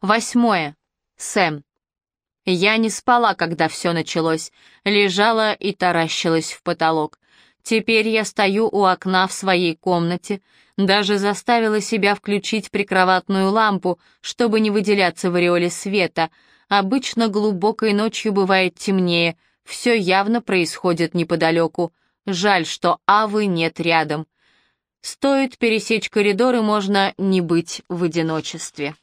Восьмое. Сэм. Я не спала, когда все началось, лежала и таращилась в потолок. Теперь я стою у окна в своей комнате, даже заставила себя включить прикроватную лампу, чтобы не выделяться в ореоле света. Обычно глубокой ночью бывает темнее, все явно происходит неподалеку. Жаль, что Авы нет рядом. Стоит пересечь коридор, и можно не быть в одиночестве.